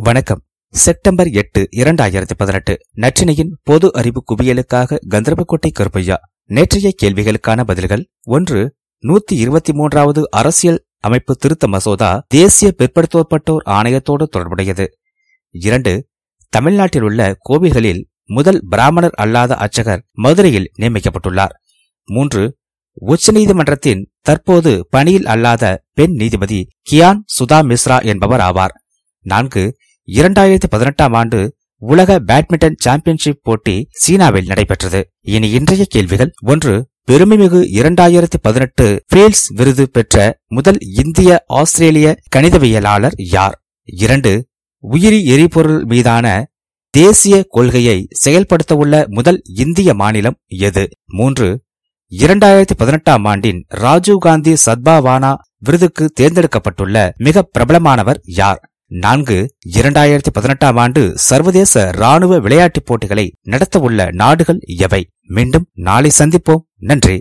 வணக்கம். செப்டம்பர் எட்டு இரண்டாயிரத்தி பதினெட்டு. நற்றினையின் பொது அறிவு குவியலுக்காக கந்தரவக்கோட்டை கருப்பையா. நேற்றைய கேள்விகளுக்கான பதில்கள் ஒன்று நூத்தி இருபத்தி மூன்றாவது அரசியல் அமைப்பு திருத்த மசோதா தேசிய பிற்படுத்தப்பட்டோர் ஆணையத்தோடு தொடர்புடையது. இரண்டு தமிழ்நாட்டில் உள்ள கோவில்களில் முதல் பிராமணர் அல்லாத அர்ச்சகர் மதுரையில் நியமிக்கப்பட்டுள்ளார். மூன்று உச்சநீதிமன்றத்தின் தற்போது பணியில் அல்லாத பெண் நீதிபதி கியான் சுதா மிஸ்ரா என்பவர் ஆவார். நான்கு இரண்டாயிரத்தி பதினெட்டாம் ஆண்டு உலக பேட்மிண்டன் சாம்பியன்ஷிப் போட்டி சீனாவில் நடைபெற்றது. இனி இன்றைய கேள்விகள் ஒன்று பெருமைமிகு இரண்டாயிரத்தி பதினெட்டு ஃபீல்ட்ஸ் விருது பெற்ற முதல் இந்திய ஆஸ்திரேலிய கணிதவியலாளர் யார்? இரண்டு உயிரி எரிபொருள் மீதான தேசிய கொள்கையை செயல்படுத்தவுள்ள முதல் இந்திய மாநிலம் எது? மூன்று இரண்டாயிரத்தி பதினெட்டாம் ஆண்டின் ராஜீவ்காந்தி சத்பாவானா விருதுக்கு தேர்ந்தெடுக்கப்பட்டுள்ள மிக பிரபலமானவர் யார்? நான்கு இரண்டாயிரத்தி பதினெட்டாம் ஆண்டு சர்வதேச ராணுவ விளையாட்டுப் போட்டிகளை நடத்தவுள்ள நாடுகள் எவை? மீண்டும் நாளை சந்திப்போம். நன்றி.